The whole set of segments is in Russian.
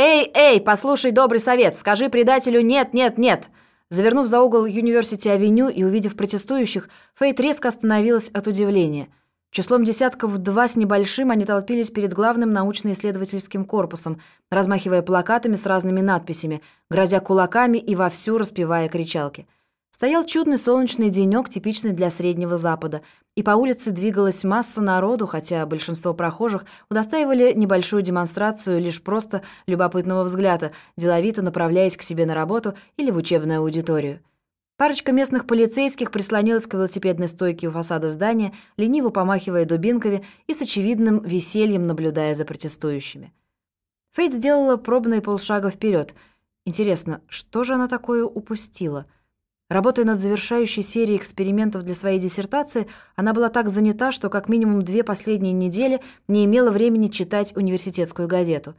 «Эй, эй, послушай добрый совет, скажи предателю «нет, нет, нет». Завернув за угол Юниверсити-авеню и увидев протестующих, Фейт резко остановилась от удивления. Числом десятков два с небольшим они толпились перед главным научно-исследовательским корпусом, размахивая плакатами с разными надписями, грозя кулаками и вовсю распевая кричалки. Стоял чудный солнечный денек, типичный для Среднего Запада, и по улице двигалась масса народу, хотя большинство прохожих удостаивали небольшую демонстрацию лишь просто любопытного взгляда, деловито направляясь к себе на работу или в учебную аудиторию. Парочка местных полицейских прислонилась к велосипедной стойке у фасада здания, лениво помахивая дубинками и с очевидным весельем наблюдая за протестующими. Фейт сделала пробные полшага вперед. Интересно, что же она такое упустила – Работая над завершающей серией экспериментов для своей диссертации, она была так занята, что как минимум две последние недели не имела времени читать университетскую газету.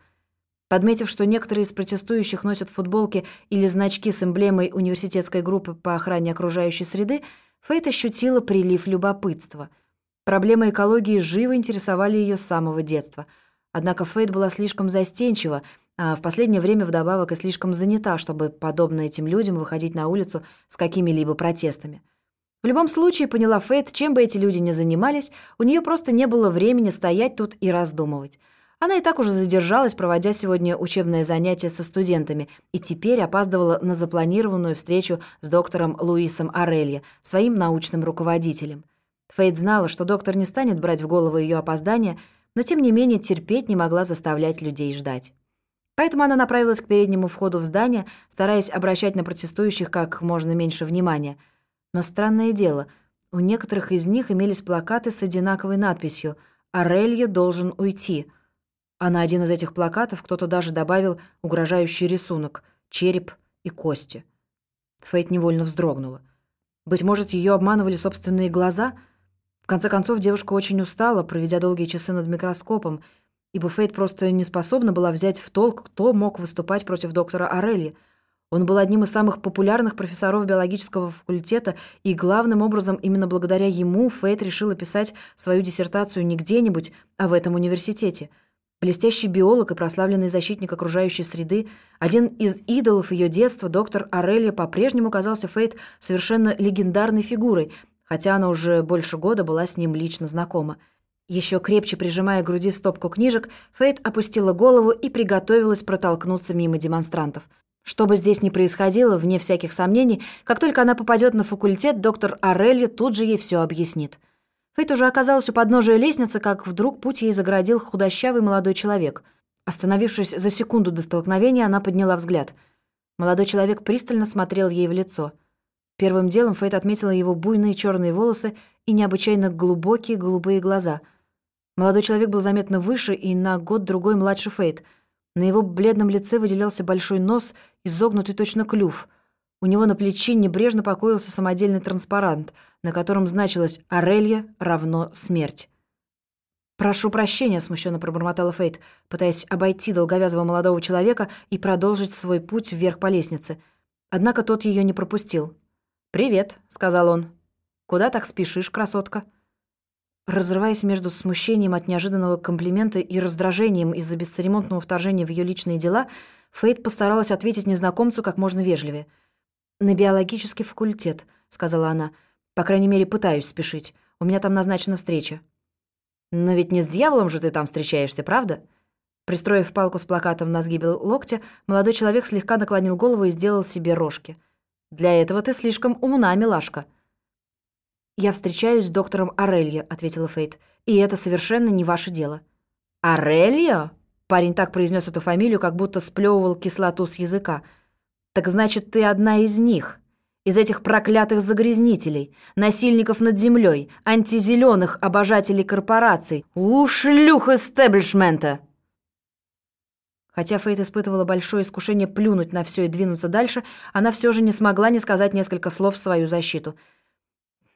Подметив, что некоторые из протестующих носят футболки или значки с эмблемой университетской группы по охране окружающей среды, Фейт ощутила прилив любопытства. Проблемы экологии живо интересовали ее с самого детства. Однако Фейт была слишком застенчива, а в последнее время вдобавок и слишком занята, чтобы, подобно этим людям, выходить на улицу с какими-либо протестами. В любом случае, поняла Фейт, чем бы эти люди ни занимались, у нее просто не было времени стоять тут и раздумывать. Она и так уже задержалась, проводя сегодня учебное занятие со студентами, и теперь опаздывала на запланированную встречу с доктором Луисом Орелья, своим научным руководителем. Фейт знала, что доктор не станет брать в голову ее опоздание, но тем не менее терпеть не могла заставлять людей ждать. Поэтому она направилась к переднему входу в здание, стараясь обращать на протестующих как можно меньше внимания. Но странное дело, у некоторых из них имелись плакаты с одинаковой надписью «Орелье должен уйти», а на один из этих плакатов кто-то даже добавил угрожающий рисунок — череп и кости. Фейт невольно вздрогнула. Быть может, ее обманывали собственные глаза? В конце концов, девушка очень устала, проведя долгие часы над микроскопом — ибо Фейт просто не способна была взять в толк, кто мог выступать против доктора Орелли. Он был одним из самых популярных профессоров биологического факультета, и главным образом именно благодаря ему Фейт решила писать свою диссертацию не где-нибудь, а в этом университете. Блестящий биолог и прославленный защитник окружающей среды, один из идолов ее детства, доктор Орелли по-прежнему казался Фейт совершенно легендарной фигурой, хотя она уже больше года была с ним лично знакома. Еще крепче прижимая к груди стопку книжек, Фейт опустила голову и приготовилась протолкнуться мимо демонстрантов. Что бы здесь ни происходило, вне всяких сомнений, как только она попадет на факультет, доктор Орелли тут же ей все объяснит. Фейт уже оказалась у подножия лестницы, как вдруг путь ей загородил худощавый молодой человек. Остановившись за секунду до столкновения, она подняла взгляд. Молодой человек пристально смотрел ей в лицо. Первым делом Фейт отметила его буйные черные волосы и необычайно глубокие голубые глаза — Молодой человек был заметно выше и на год-другой младше Фейт. На его бледном лице выделялся большой нос, изогнутый точно клюв. У него на плече небрежно покоился самодельный транспарант, на котором значилось «Орелья равно смерть». «Прошу прощения», — смущенно пробормотала Фейт, пытаясь обойти долговязого молодого человека и продолжить свой путь вверх по лестнице. Однако тот ее не пропустил. «Привет», — сказал он. «Куда так спешишь, красотка?» Разрываясь между смущением от неожиданного комплимента и раздражением из-за бесцеремонного вторжения в ее личные дела, Фейт постаралась ответить незнакомцу как можно вежливее. «На биологический факультет», — сказала она. «По крайней мере, пытаюсь спешить. У меня там назначена встреча». «Но ведь не с дьяволом же ты там встречаешься, правда?» Пристроив палку с плакатом на сгибе локтя, молодой человек слегка наклонил голову и сделал себе рожки. «Для этого ты слишком умна, милашка». «Я встречаюсь с доктором Орельо», — ответила Фейт. «И это совершенно не ваше дело». «Орельо?» Парень так произнес эту фамилию, как будто сплевывал кислоту с языка. «Так значит, ты одна из них, из этих проклятых загрязнителей, насильников над землей, антизеленых обожателей корпораций, у шлюх эстеблишмента!» Хотя Фейт испытывала большое искушение плюнуть на все и двинуться дальше, она все же не смогла не сказать несколько слов в свою защиту —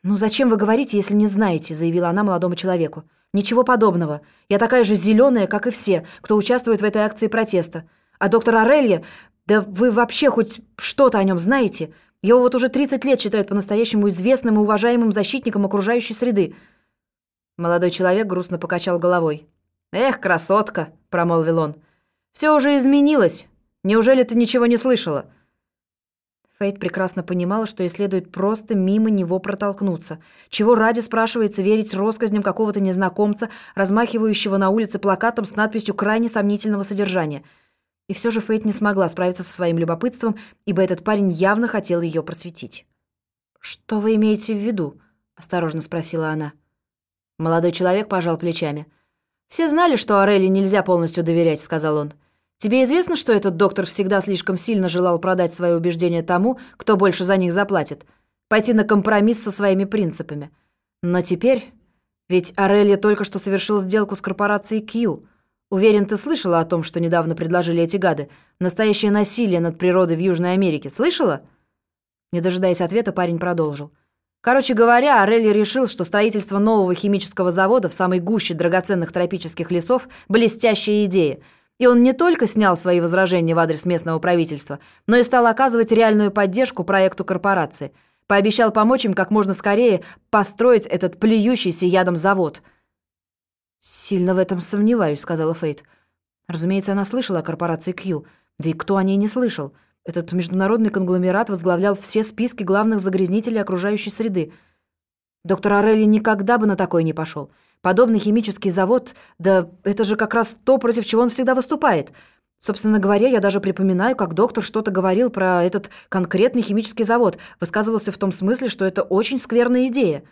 «Ну зачем вы говорите, если не знаете?» — заявила она молодому человеку. «Ничего подобного. Я такая же зеленая, как и все, кто участвует в этой акции протеста. А доктор Орелья, да вы вообще хоть что-то о нем знаете? Его вот уже 30 лет считают по-настоящему известным и уважаемым защитником окружающей среды». Молодой человек грустно покачал головой. «Эх, красотка!» — промолвил он. Все уже изменилось. Неужели ты ничего не слышала?» Фейт прекрасно понимала, что ей следует просто мимо него протолкнуться. Чего ради, спрашивается, верить россказням какого-то незнакомца, размахивающего на улице плакатом с надписью крайне сомнительного содержания. И все же Фейт не смогла справиться со своим любопытством, ибо этот парень явно хотел ее просветить. «Что вы имеете в виду?» — осторожно спросила она. Молодой человек пожал плечами. «Все знали, что Орелли нельзя полностью доверять», — сказал он. Тебе известно, что этот доктор всегда слишком сильно желал продать свои убеждения тому, кто больше за них заплатит? Пойти на компромисс со своими принципами. Но теперь... Ведь Орелья только что совершил сделку с корпорацией Q. Уверен, ты слышала о том, что недавно предложили эти гады. Настоящее насилие над природой в Южной Америке. Слышала?» Не дожидаясь ответа, парень продолжил. Короче говоря, Орелли решил, что строительство нового химического завода в самой гуще драгоценных тропических лесов – блестящая идея – и он не только снял свои возражения в адрес местного правительства, но и стал оказывать реальную поддержку проекту корпорации. Пообещал помочь им как можно скорее построить этот плюющийся ядом завод. «Сильно в этом сомневаюсь», — сказала Фейт. Разумеется, она слышала о корпорации Q. Да и кто о ней не слышал? Этот международный конгломерат возглавлял все списки главных загрязнителей окружающей среды. Доктор Орелли никогда бы на такое не пошел. Подобный химический завод, да это же как раз то, против чего он всегда выступает. Собственно говоря, я даже припоминаю, как доктор что-то говорил про этот конкретный химический завод, высказывался в том смысле, что это очень скверная идея.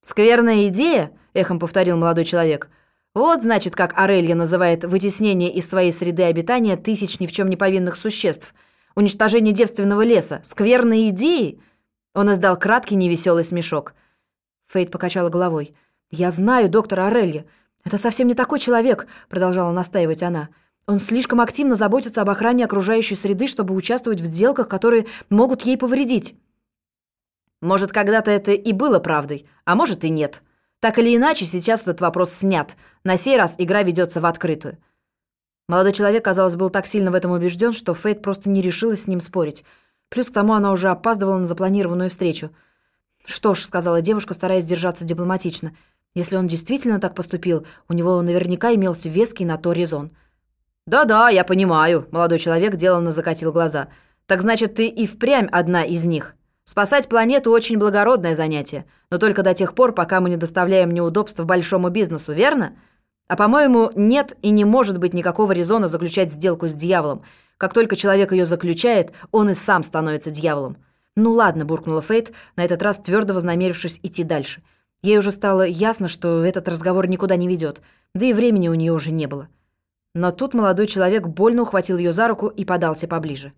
«Скверная идея?» – эхом повторил молодой человек. «Вот, значит, как Орелья называет вытеснение из своей среды обитания тысяч ни в чем не повинных существ. Уничтожение девственного леса. Скверные идеи?» Он издал краткий невеселый смешок. Фейт покачала головой. «Я знаю доктора Орелья. Это совсем не такой человек», — продолжала настаивать она. «Он слишком активно заботится об охране окружающей среды, чтобы участвовать в сделках, которые могут ей повредить». «Может, когда-то это и было правдой, а может и нет. Так или иначе, сейчас этот вопрос снят. На сей раз игра ведется в открытую». Молодой человек, казалось, был так сильно в этом убежден, что Фейт просто не решилась с ним спорить. Плюс к тому она уже опаздывала на запланированную встречу. «Что ж», — сказала девушка, стараясь держаться дипломатично, — если он действительно так поступил, у него наверняка имелся веский на то резон. «Да-да, я понимаю», — молодой человек деланно закатил глаза. «Так значит, ты и впрямь одна из них. Спасать планету – очень благородное занятие, но только до тех пор, пока мы не доставляем неудобств большому бизнесу, верно? А по-моему, нет и не может быть никакого резона заключать сделку с дьяволом. Как только человек ее заключает, он и сам становится дьяволом». «Ну ладно», – буркнула Фейт, на этот раз твердо вознамерившись идти дальше – Ей уже стало ясно, что этот разговор никуда не ведет, да и времени у нее уже не было. Но тут молодой человек больно ухватил ее за руку и подался поближе.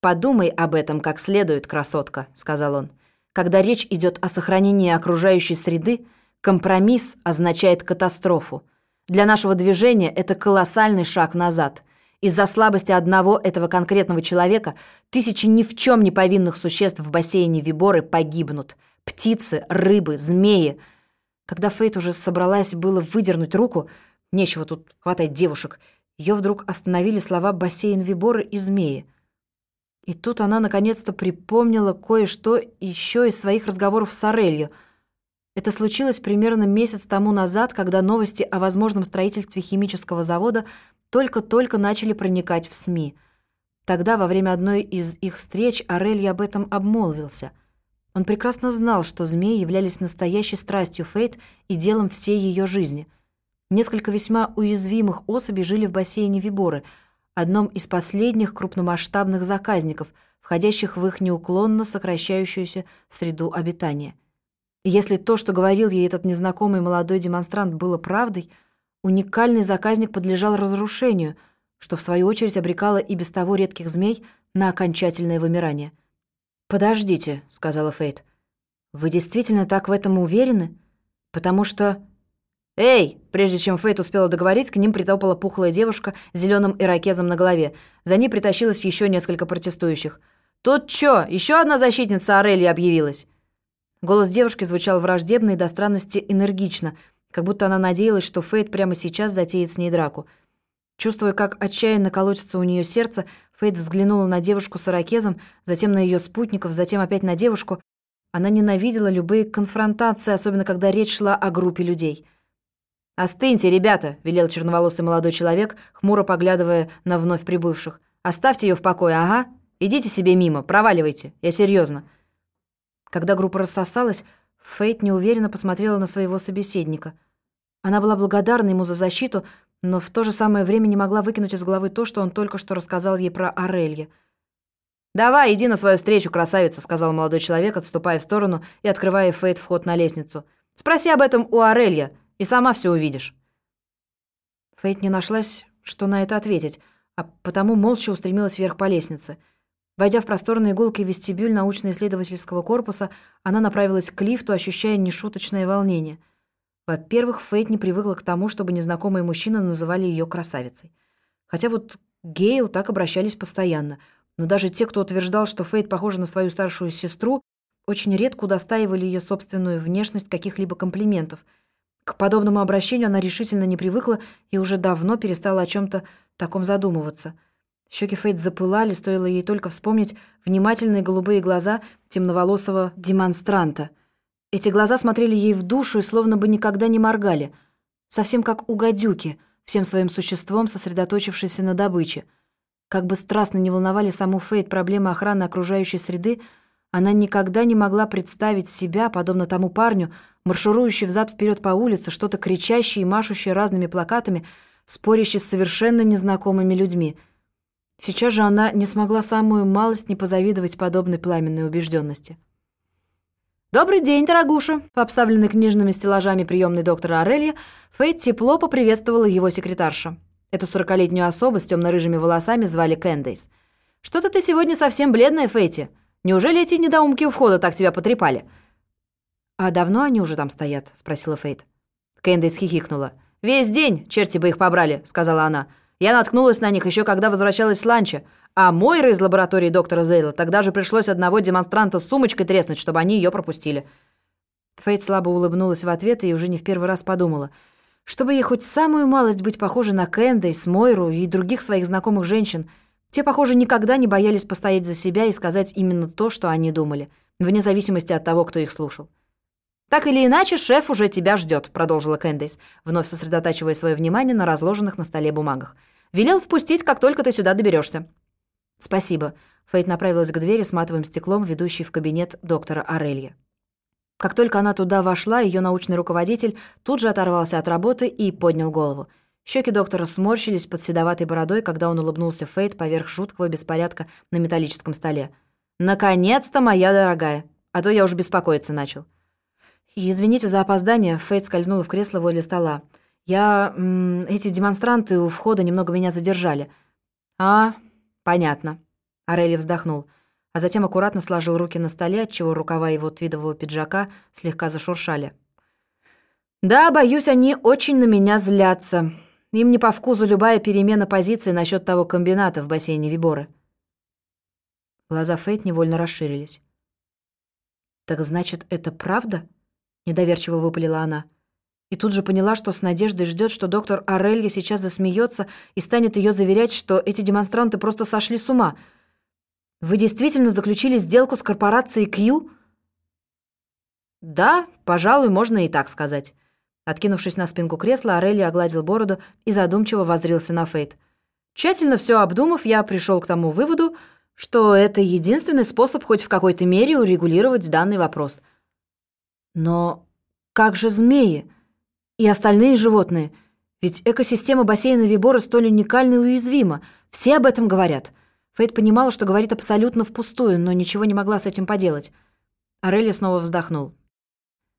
«Подумай об этом как следует, красотка», — сказал он. «Когда речь идет о сохранении окружающей среды, компромисс означает катастрофу. Для нашего движения это колоссальный шаг назад. Из-за слабости одного этого конкретного человека тысячи ни в чем не повинных существ в бассейне Виборы погибнут. Птицы, рыбы, змеи. Когда Фейт уже собралась было выдернуть руку, нечего тут хватать девушек, ее вдруг остановили слова «бассейн Виборы» и «змеи». И тут она наконец-то припомнила кое-что еще из своих разговоров с Орелью. Это случилось примерно месяц тому назад, когда новости о возможном строительстве химического завода только-только начали проникать в СМИ. Тогда, во время одной из их встреч, Орель об этом обмолвился – он прекрасно знал, что змеи являлись настоящей страстью Фейт и делом всей ее жизни. Несколько весьма уязвимых особей жили в бассейне Виборы, одном из последних крупномасштабных заказников, входящих в их неуклонно сокращающуюся среду обитания. И если то, что говорил ей этот незнакомый молодой демонстрант, было правдой, уникальный заказник подлежал разрушению, что в свою очередь обрекало и без того редких змей на окончательное вымирание – «Подождите», — сказала Фейт. «Вы действительно так в этом уверены? Потому что...» «Эй!» Прежде чем Фейт успела договорить, к ним притопала пухлая девушка с зеленым ирокезом на голове. За ней притащилось еще несколько протестующих. «Тут чё, еще одна защитница Орелли объявилась?» Голос девушки звучал враждебно и до странности энергично, как будто она надеялась, что Фейт прямо сейчас затеет с ней драку. Чувствуя, как отчаянно колотится у нее сердце, Фейт взглянула на девушку с ирокезом, затем на ее спутников, затем опять на девушку. Она ненавидела любые конфронтации, особенно когда речь шла о группе людей. «Остыньте, ребята!» – велел черноволосый молодой человек, хмуро поглядывая на вновь прибывших. «Оставьте ее в покое, ага. Идите себе мимо, проваливайте. Я серьезно. Когда группа рассосалась, Фейт неуверенно посмотрела на своего собеседника. Она была благодарна ему за защиту, но в то же самое время не могла выкинуть из головы то, что он только что рассказал ей про Орелья. «Давай, иди на свою встречу, красавица», — сказал молодой человек, отступая в сторону и открывая Фейт вход на лестницу. «Спроси об этом у Орелья, и сама все увидишь». Фейт не нашлась, что на это ответить, а потому молча устремилась вверх по лестнице — Войдя в просторный иголкий вестибюль научно-исследовательского корпуса, она направилась к лифту, ощущая нешуточное волнение. Во-первых, Фейт не привыкла к тому, чтобы незнакомые мужчины называли ее красавицей. Хотя вот Гейл так обращались постоянно. Но даже те, кто утверждал, что Фейт похожа на свою старшую сестру, очень редко удостаивали ее собственную внешность каких-либо комплиментов. К подобному обращению она решительно не привыкла и уже давно перестала о чем-то таком задумываться – Щеки Фейт запылали, стоило ей только вспомнить внимательные голубые глаза темноволосого демонстранта. Эти глаза смотрели ей в душу и словно бы никогда не моргали. Совсем как у гадюки, всем своим существом сосредоточившейся на добыче. Как бы страстно не волновали саму Фейт проблемы охраны окружающей среды, она никогда не могла представить себя, подобно тому парню, марширующий взад вперед по улице, что-то кричащий и машущий разными плакатами, спорящий с совершенно незнакомыми людьми — Сейчас же она не смогла самую малость не позавидовать подобной пламенной убежденности. «Добрый день, дорогуша!» По обставленной книжными стеллажами приемной доктора Орелья Фейт тепло поприветствовала его секретарша. Эту сорокалетнюю особу с темно-рыжими волосами звали Кэндейс. «Что-то ты сегодня совсем бледная, Фейти. Неужели эти недоумки у входа так тебя потрепали?» «А давно они уже там стоят?» – спросила Фейт. Кэндейс хихикнула. «Весь день, черти бы их побрали», – сказала она. Я наткнулась на них еще когда возвращалась с ланча, а Мойре из лаборатории доктора Зейла тогда же пришлось одного демонстранта с сумочкой треснуть, чтобы они ее пропустили». Фейт слабо улыбнулась в ответ и уже не в первый раз подумала. Чтобы ей хоть самую малость быть похожей на Кэндейс, Мойру и других своих знакомых женщин, те, похоже, никогда не боялись постоять за себя и сказать именно то, что они думали, вне зависимости от того, кто их слушал. «Так или иначе, шеф уже тебя ждет», — продолжила Кэндис, вновь сосредотачивая свое внимание на разложенных на столе бумагах. «Велел впустить, как только ты сюда доберешься. «Спасибо». Фейт направилась к двери с матовым стеклом, ведущей в кабинет доктора Орелья. Как только она туда вошла, ее научный руководитель тут же оторвался от работы и поднял голову. Щеки доктора сморщились под седоватой бородой, когда он улыбнулся Фейт поверх жуткого беспорядка на металлическом столе. «Наконец-то, моя дорогая! А то я уж беспокоиться начал». Извините за опоздание, Фейт скользнула в кресло возле стола. Я... эти демонстранты у входа немного меня задержали. А, понятно. Орелли вздохнул, а затем аккуратно сложил руки на столе, отчего рукава его твидового пиджака слегка зашуршали. «Да, боюсь, они очень на меня злятся. Им не по вкусу любая перемена позиции насчет того комбината в бассейне Виборы». Глаза Фейт невольно расширились. «Так значит, это правда?» недоверчиво выпалила она. И тут же поняла, что с надеждой ждет, что доктор Орелья сейчас засмеется и станет ее заверять, что эти демонстранты просто сошли с ума. «Вы действительно заключили сделку с корпорацией Q?» «Да, пожалуй, можно и так сказать». Откинувшись на спинку кресла, Орелья огладил бороду и задумчиво воззрился на Фейт. Тщательно все обдумав, я пришел к тому выводу, что это единственный способ хоть в какой-то мере урегулировать данный вопрос – но как же змеи и остальные животные? Ведь экосистема бассейна Вибора столь уникальна и уязвима. Все об этом говорят. Фейт понимала, что говорит абсолютно впустую, но ничего не могла с этим поделать. Орелия снова вздохнул.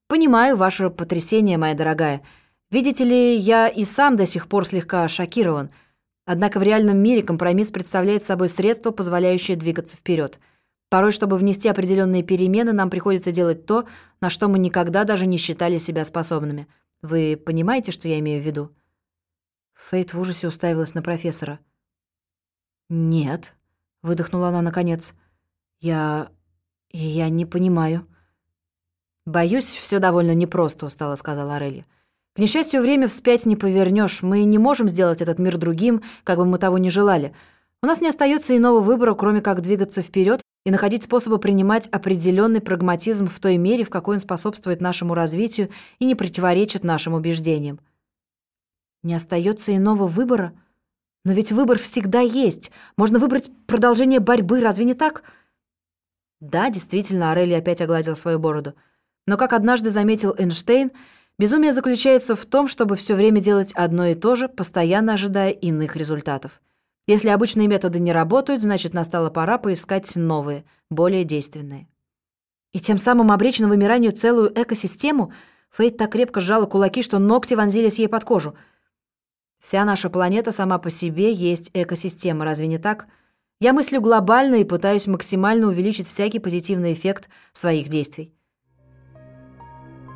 «Понимаю ваше потрясение, моя дорогая. Видите ли, я и сам до сих пор слегка шокирован. Однако в реальном мире компромисс представляет собой средство, позволяющее двигаться вперед. Порой, чтобы внести определенные перемены, нам приходится делать то, на что мы никогда даже не считали себя способными. Вы понимаете, что я имею в виду?» Фейт в ужасе уставилась на профессора. «Нет», — выдохнула она наконец. «Я... я не понимаю». «Боюсь, все довольно непросто», — устало сказала Орелья. «К несчастью, время вспять не повернешь. Мы не можем сделать этот мир другим, как бы мы того не желали. У нас не остается иного выбора, кроме как двигаться вперед и находить способы принимать определенный прагматизм в той мере, в какой он способствует нашему развитию и не противоречит нашим убеждениям. Не остается иного выбора? Но ведь выбор всегда есть. Можно выбрать продолжение борьбы, разве не так? Да, действительно, Орелли опять огладил свою бороду. Но, как однажды заметил Эйнштейн, безумие заключается в том, чтобы все время делать одно и то же, постоянно ожидая иных результатов. Если обычные методы не работают, значит, настала пора поискать новые, более действенные. И тем самым обречь на вымиранию целую экосистему, Фейт так крепко сжала кулаки, что ногти вонзились ей под кожу. Вся наша планета сама по себе есть экосистема, разве не так? Я мыслю глобально и пытаюсь максимально увеличить всякий позитивный эффект своих действий.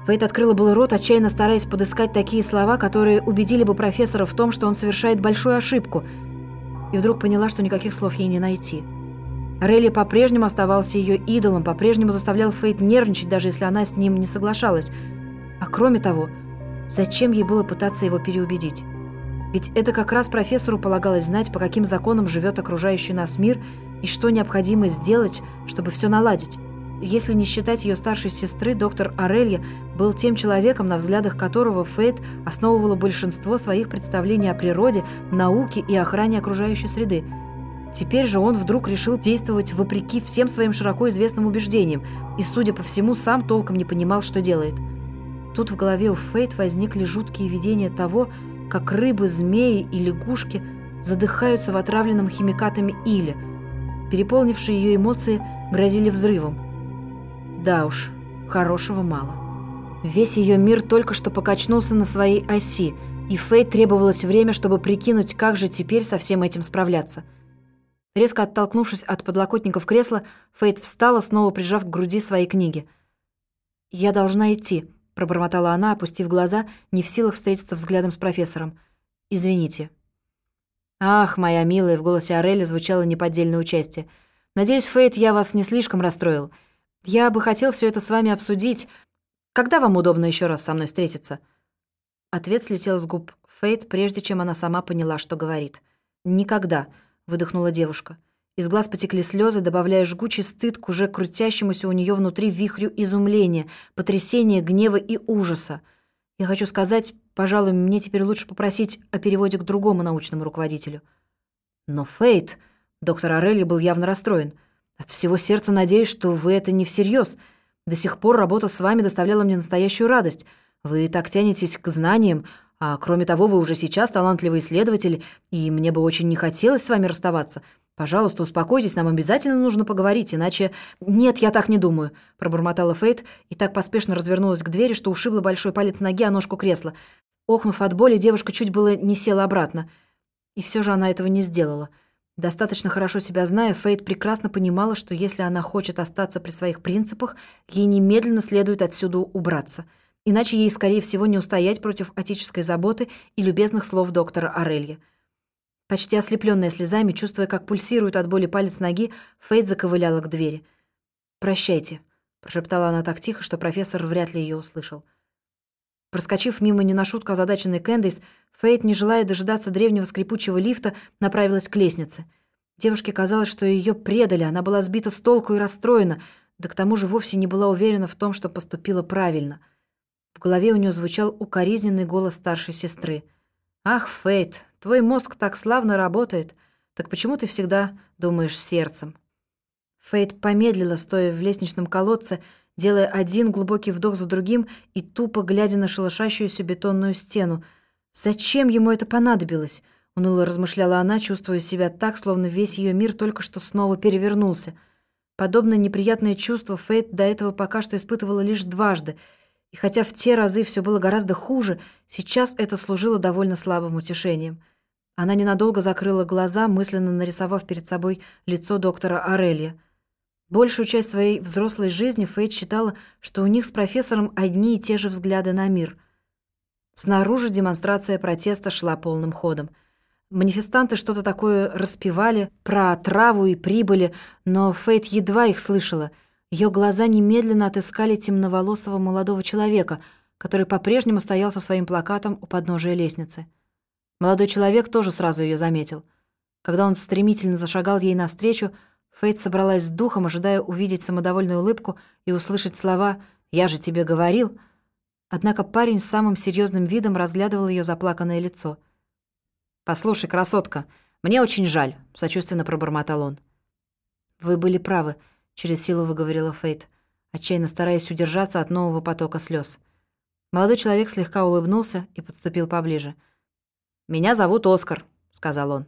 Фейт открыла был рот, отчаянно стараясь подыскать такие слова, которые убедили бы профессора в том, что он совершает большую ошибку, и вдруг поняла, что никаких слов ей не найти. Релли по-прежнему оставался ее идолом, по-прежнему заставлял Фейт нервничать, даже если она с ним не соглашалась. А кроме того, зачем ей было пытаться его переубедить? Ведь это как раз профессору полагалось знать, по каким законам живет окружающий нас мир и что необходимо сделать, чтобы все наладить. Если не считать ее старшей сестры, доктор Орелья был тем человеком, на взглядах которого Фейт основывала большинство своих представлений о природе, науке и охране окружающей среды. Теперь же он вдруг решил действовать вопреки всем своим широко известным убеждениям и, судя по всему, сам толком не понимал, что делает. Тут в голове у Фейт возникли жуткие видения того, как рыбы, змеи и лягушки задыхаются в отравленном химикатами иле. Переполнившие ее эмоции грозили взрывом. Да уж, хорошего мало. Весь ее мир только что покачнулся на своей оси, и Фейт требовалось время, чтобы прикинуть, как же теперь со всем этим справляться. Резко оттолкнувшись от подлокотников кресла, Фейт встала, снова прижав к груди свои книги. «Я должна идти», — пробормотала она, опустив глаза, не в силах встретиться взглядом с профессором. «Извините». «Ах, моя милая», — в голосе Орели звучало неподдельное участие. «Надеюсь, Фейт, я вас не слишком расстроил. Я бы хотел все это с вами обсудить. Когда вам удобно еще раз со мной встретиться?» Ответ слетел с губ Фейт, прежде чем она сама поняла, что говорит. «Никогда», — выдохнула девушка. Из глаз потекли слезы, добавляя жгучий стыд к уже крутящемуся у нее внутри вихрю изумления, потрясения, гнева и ужаса. «Я хочу сказать, пожалуй, мне теперь лучше попросить о переводе к другому научному руководителю». «Но Фейт...» — доктор Орелли был явно расстроен — от всего сердца надеюсь, что вы это не всерьез. До сих пор работа с вами доставляла мне настоящую радость. Вы так тянетесь к знаниям, а кроме того, вы уже сейчас талантливый исследователь, и мне бы очень не хотелось с вами расставаться. Пожалуйста, успокойтесь, нам обязательно нужно поговорить, иначе... Нет, я так не думаю, пробормотала Фейт и так поспешно развернулась к двери, что ушибла большой палец ноги о ножку кресла. Охнув от боли, девушка чуть было не села обратно. И все же она этого не сделала. Достаточно хорошо себя зная, Фейт прекрасно понимала, что если она хочет остаться при своих принципах, ей немедленно следует отсюда убраться. Иначе ей, скорее всего, не устоять против отеческой заботы и любезных слов доктора Орелья. Почти ослепленная слезами, чувствуя, как пульсирует от боли палец ноги, Фейт заковыляла к двери. «Прощайте», — прошептала она так тихо, что профессор вряд ли ее услышал. Проскочив мимо не на шутку озадаченной Кэндис, Фейт, не желая дожидаться древнего скрипучего лифта, направилась к лестнице. Девушке казалось, что ее предали, она была сбита с толку и расстроена, да к тому же вовсе не была уверена в том, что поступила правильно. В голове у нее звучал укоризненный голос старшей сестры. «Ах, Фейт, твой мозг так славно работает. Так почему ты всегда думаешь сердцем?» Фейт помедлила, стоя в лестничном колодце, делая один глубокий вдох за другим и тупо глядя на шелошащуюся бетонную стену. «Зачем ему это понадобилось?» — уныло размышляла она, чувствуя себя так, словно весь ее мир только что снова перевернулся. Подобное неприятное чувство Фейт до этого пока что испытывала лишь дважды, и хотя в те разы все было гораздо хуже, сейчас это служило довольно слабым утешением. Она ненадолго закрыла глаза, мысленно нарисовав перед собой лицо доктора Орелья — Большую часть своей взрослой жизни Фейт считала, что у них с профессором одни и те же взгляды на мир. Снаружи демонстрация протеста шла полным ходом. Манифестанты что-то такое распевали про траву и прибыли, но Фейт едва их слышала. Ее глаза немедленно отыскали темноволосого молодого человека, который по-прежнему стоял со своим плакатом у подножия лестницы. Молодой человек тоже сразу ее заметил. Когда он стремительно зашагал ей навстречу, Фейт собралась с духом, ожидая увидеть самодовольную улыбку и услышать слова «Я же тебе говорил». Однако парень с самым серьезным видом разглядывал ее заплаканное лицо. «Послушай, красотка, мне очень жаль», — сочувственно пробормотал он. «Вы были правы», — через силу выговорила Фейт, отчаянно стараясь удержаться от нового потока слез. Молодой человек слегка улыбнулся и подступил поближе. «Меня зовут Оскар», — сказал он.